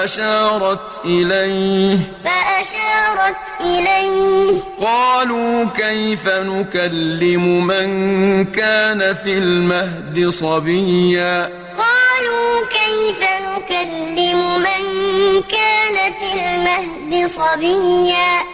فأشارت إليه. فأشارت إليه. قالوا كيف نكلم من كان في المهد صبيا؟ قالوا كيف نكلم من كان في المهد صبيا؟